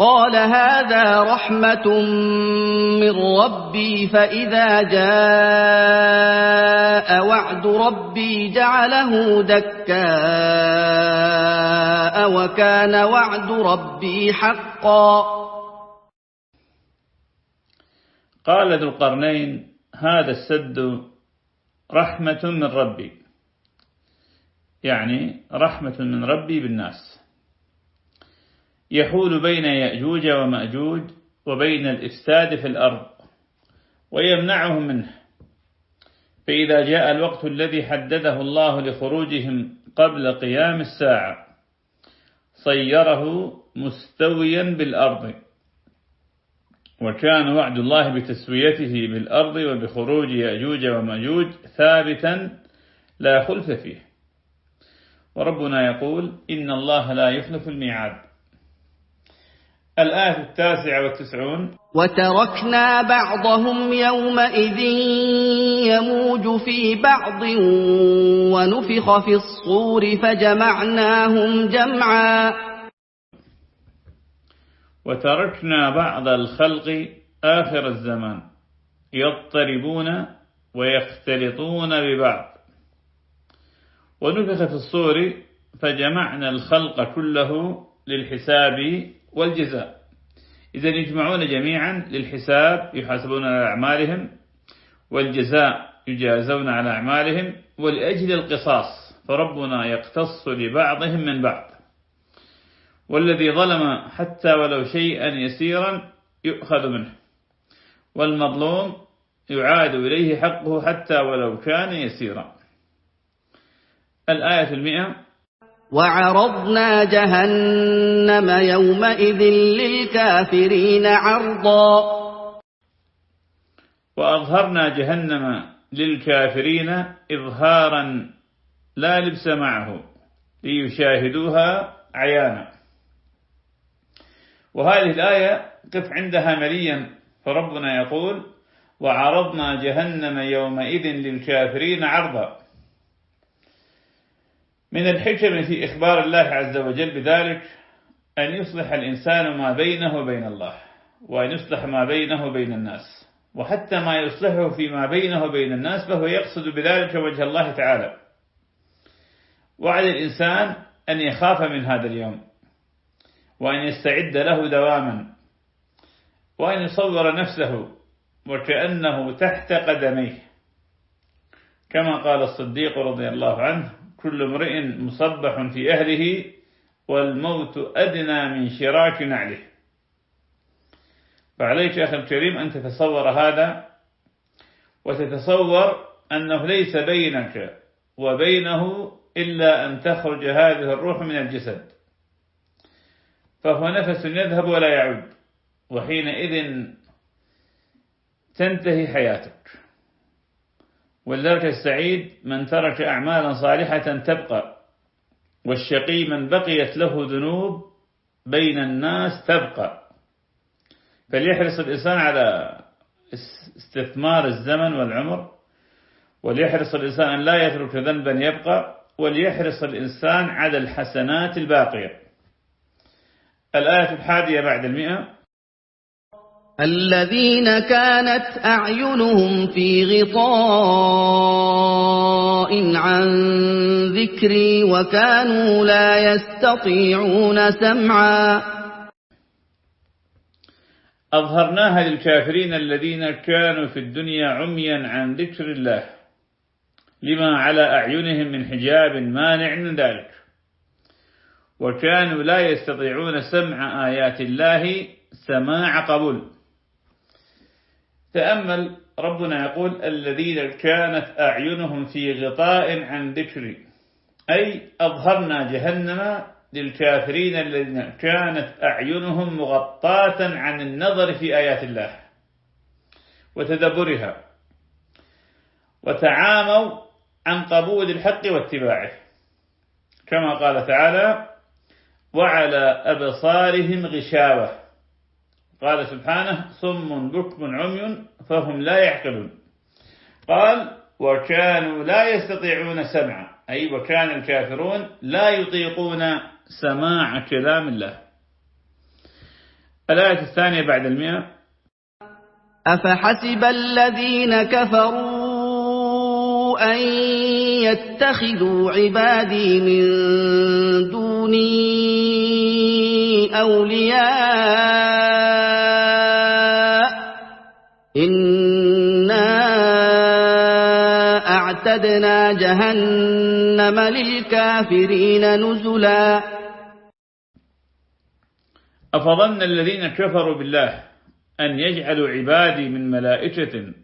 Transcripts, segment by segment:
قال هذا رحمة من ربي فإذا جاء وعد ربي جعله دكاء وكان وعد ربي حقا. قال ذو القرنين هذا السد رحمة من ربي يعني رحمة من ربي بالناس. يحول بين يأجوج ومأجوج وبين الإفساد في الأرض ويمنعهم منه. فإذا جاء الوقت الذي حدده الله لخروجهم قبل قيام الساعة صيره مستويا بالأرض. وكان وعد الله بتسويته بالأرض وبخروج يأجوج ومأجوج ثابتا لا خلف فيه. وربنا يقول إن الله لا يخلف الميعاد. الآية التاسعة والتسعون. وتركنا بعضهم يومئذ يموج في بعض ونفخ في الصور فجمعناهم جمعا. وتركنا بعض الخلق آخر الزمان يضطربون ويختلطون ببعض. ونفخ في الصور فجمعنا الخلق كله للحساب والجزاء. إذا يجمعون جميعا للحساب يحاسبون على أعمالهم والجزاء يجازون على أعمالهم ولأجل القصاص فربنا يقتص لبعضهم من بعض. والذي ظلم حتى ولو شيئا يسيرا يؤخذ منه. والمظلوم يعاد إليه حقه حتى ولو كان يسيرا. الآية المئة وعرضنا جهنم يومئذ للكافرين عرضا. وأظهرنا جهنم للكافرين إظهارا لا لبس معه ليشاهدوها عيانا. وهذه الآية قف عندها مليا فربنا يقول وعرضنا جهنم يومئذ للكافرين عرضا. من الحكم في إخبار الله عز وجل بذلك أن يصلح الإنسان ما بينه وبين الله وأن يصلح ما بينه وبين الناس. وحتى ما يصلحه فيما بينه وبين الناس فهو يقصد بذلك وجه الله تعالى. وعلى الإنسان أن يخاف من هذا اليوم وأن يستعد له دواما وأن يصور نفسه وكأنه تحت قدميه. كما قال الصديق رضي الله عنه كل امرئ مصبح في أهله والموت أدنى من شراك نعله. فعليك أخي الكريم أن تتصور هذا وتتصور أنه ليس بينك وبينه إلا أن تخرج هذه الروح من الجسد. فهو نفس يذهب ولا يعود وحينئذ تنتهي حياتك. ولذلك السعيد من ترك أعمالا صالحة تبقى والشقي من بقيت له ذنوب بين الناس تبقى. فليحرص الإنسان على استثمار الزمن والعمر وليحرص الإنسان أن لا يترك ذنبا يبقى وليحرص الإنسان على الحسنات الباقية. الآية الحادية بعد المئة الذين كانت أعينهم في غطاء عن ذكري وكانوا لا يستطيعون سمعا. أظهرناها للكافرين الذين كانوا في الدنيا عميا عن ذكر الله. لما على أعينهم من حجاب مانع من ذلك. وكانوا لا يستطيعون سمع آيات الله سماع قبول. تأمل ربنا يقول الذين كانت أعينهم في غطاء عن ذكري. أي أظهرنا جهنم للكافرين الذين كانت أعينهم مغطاة عن النظر في آيات الله وتدبرها وتعاموا عن قبول الحق واتباعه. كما قال تعالى وعلى أبصارهم غشاوة قال سبحانه صم بكم عمي فهم لا يعقلون. قال وكانوا لا يستطيعون سمعا. أي وكان الكافرون لا يطيقون سماع كلام الله. الآية الثانية بعد المئة. أفحسب الذين كفروا أن يتخذوا عبادي من دوني أولياء إنا أعتدنا جهنم للكافرين نزلا. أفظن الذين كفروا بالله أن يجعلوا عبادي من ملائكة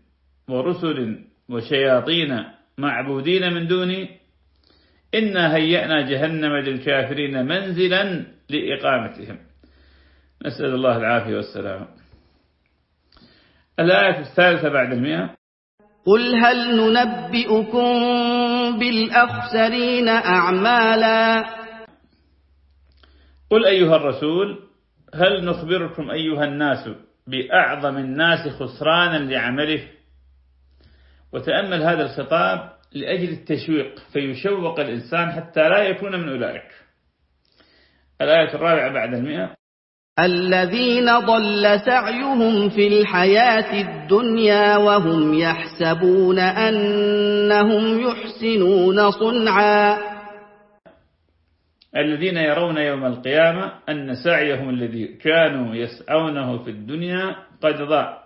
ورسل وشياطين معبودين من دوني؟ إنا هيأنا جهنم للكافرين منزلا لإقامتهم. نسأل الله العافية والسلام. الآية الثالثة بعد المئة. قل هل ننبئكم بالأخسرين أعمالا؟ قل أيها الرسول هل نخبركم أيها الناس بأعظم الناس خسرانا لعمله؟ وتأمل هذا الخطاب لأجل التشويق فيشوق الإنسان حتى لا يكون من أولئك. الآية الرابعة بعد المئة. الذين ضل سعيهم في الحياة الدنيا وهم يحسبون أنهم يحسنون صنعا. الذين يرون يوم القيامة أن سعيهم الذي كانوا يسعونه في الدنيا قد ضاع.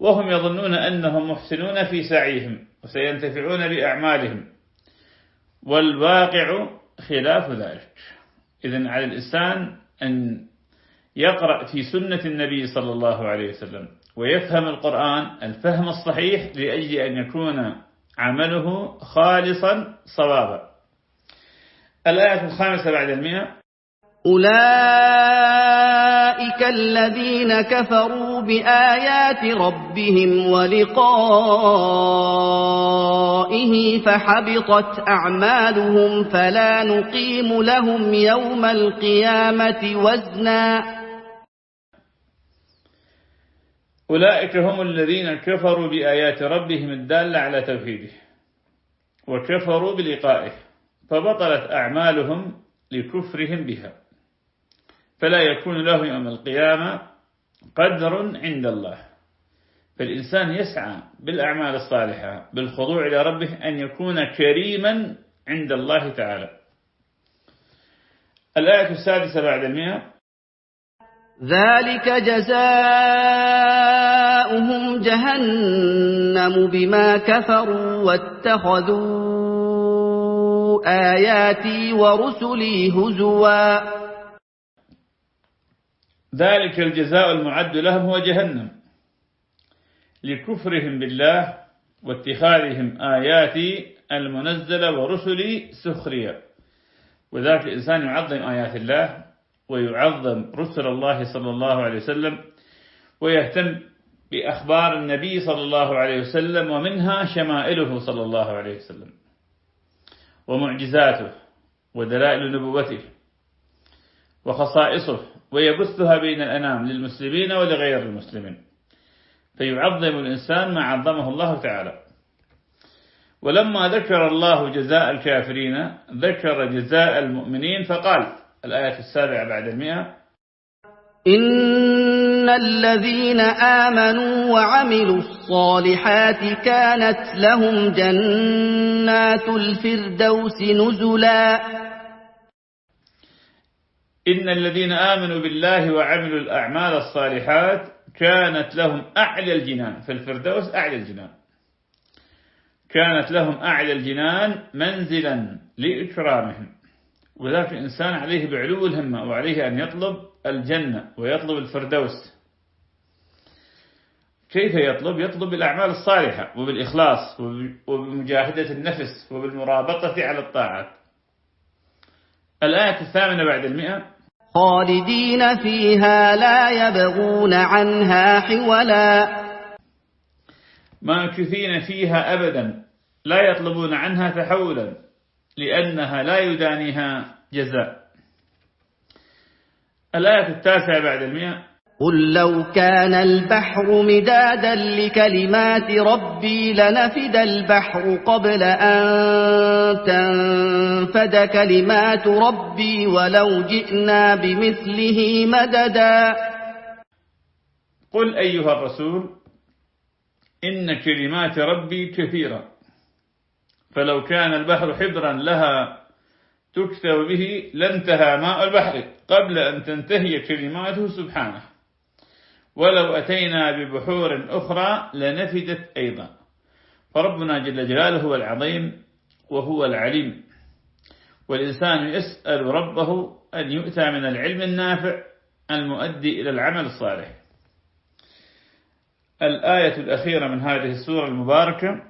وهم يظنون أنهم محسنون في سعيهم وسينتفعون بأعمالهم. والواقع خلاف ذلك. إذن على الإنسان أن يقرأ في سنة النبي صلى الله عليه وسلم ويفهم القرآن الفهم الصحيح لأجل أن يكون عمله خالصا صوابا. الآية الخامسة بعد المئة. أولئك الذين كفروا بآيات ربهم ولقائه فحبطت أعمالهم فلا نقيم لهم يوم القيامة وزنا. أولئك هم الذين كفروا بآيات ربهم الدالة على توحيده وكفروا بلقائه فبطلت أعمالهم لكفرهم بها. فلا يكون له يوم القيامة قدر عند الله. فالإنسان يسعى بالأعمال الصالحة بالخضوع إلى ربه أن يكون كريما عند الله تعالى. الآية السادسة بعد المئة. ذلك جزاؤهم جهنم بما كفروا واتخذوا آياتي ورسلي هزوا. ذلك الجزاء المعد لهم هو جهنم. لكفرهم بالله واتخاذهم آياتي المنزلة ورسلي سخرية. وذلك الإنسان يعظم آيات الله ويعظم رسل الله صلى الله عليه وسلم ويهتم بأخبار النبي صلى الله عليه وسلم ومنها شمائله صلى الله عليه وسلم ومعجزاته ودلائل نبوته وخصائصه ويبثها بين الأنام للمسلمين ولغير المسلمين. فيعظم الإنسان ما عظمه الله تعالى. ولما ذكر الله جزاء الكافرين ذكر جزاء المؤمنين فقال الآية السابعة بعد المئة إن الذين آمنوا وعملوا الصالحات كانت لهم جنات الفردوس نزلا. إن الذين آمنوا بالله وعملوا الأعمال الصالحات كانت لهم أعلى الجنان في الفردوس أعلى الجنان. كانت لهم أعلى الجنان منزلا لإكرامهم. وذلك الإنسان عليه بعلو الهمة وعليه أن يطلب الجنة ويطلب الفردوس. كيف يطلب؟ يطلب بالأعمال الصالحة وبالإخلاص وبمجاهدة النفس وبالمرابطة على الطاعات. الآية الثامنة بعد المئة خالدين فيها لا يبغون عنها حولا. ماكثين فيها أبدا لا يطلبون عنها تحولا لأنها لا يدانيها جزاء. الآية التاسعة بعد المئة قل لو كان البحر مدادا لكلمات ربي لنفد البحر قبل أن تنفد كلمات ربي ولو جئنا بمثله مددا قل أيها الرسول إن كلمات ربي كثيرة فلو كان البحر حبرا لها تكتب به لانتهى ماء البحر قبل أن تنتهي كلماته سبحانه. ولو أتينا ببحور أخرى لنفدت أيضا. فربنا جل جلاله هو العظيم وهو العليم. والإنسان يسأل ربه أن يؤتى من العلم النافع المؤدي إلى العمل الصالح. الآية الأخيرة من هذه السورة المباركة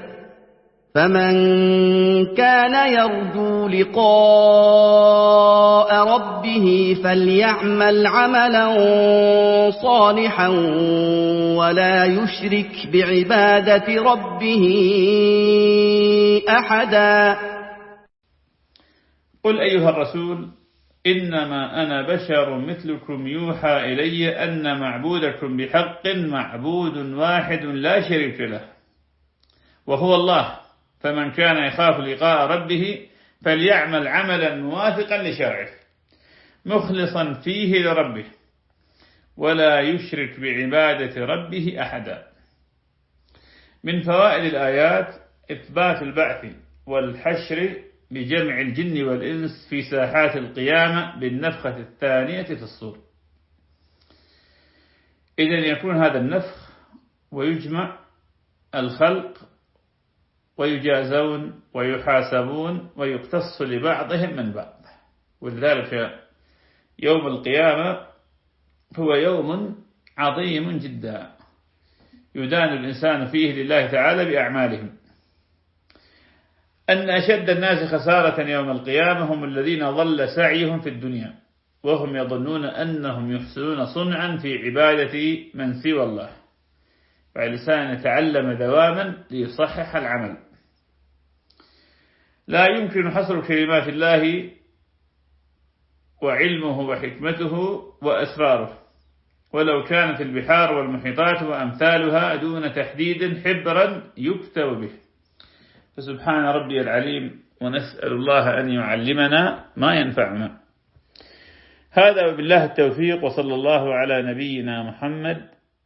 فمن كان يرجو لقاء ربه فليعمل عملا صالحا ولا يشرك بعبادة ربه أحدا قل أيها الرسول إنما أنا بشر مثلكم يوحى إلي أن معبودكم بحق معبود واحد لا شريك له وهو الله. فمن كان يخاف لقاء ربه فليعمل عملا موافقا لشرعه مخلصا فيه لربه ولا يشرك بعبادة ربه أحدا. من فوائد الآيات إثبات البعث والحشر بجمع الجن والإنس في ساحات القيامة بالنفخة الثانية في الصور. إذن يكون هذا النفخ ويجمع الخلق ويجازون ويحاسبون ويقتص لبعضهم من بعض. ولذلك يوم القيامة هو يوم عظيم جدا يدان الإنسان فيه لله تعالى بأعمالهم. أن أشد الناس خسارة يوم القيامة هم الذين ظل سعيهم في الدنيا وهم يظنون أنهم يحسنون صنعا في عبادة من سوى الله. فالإنسان يتعلم دواما ليصحح العمل. لا يمكن حصر كلمات الله وعلمه وحكمته وأسراره. ولو كانت البحار والمحيطات وأمثالها دون تحديد حبرا يكتب به. فسبحان ربي العليم ونسأل الله أن يعلمنا ما ينفعنا. هذا وبالله التوفيق وصلى الله على نبينا محمد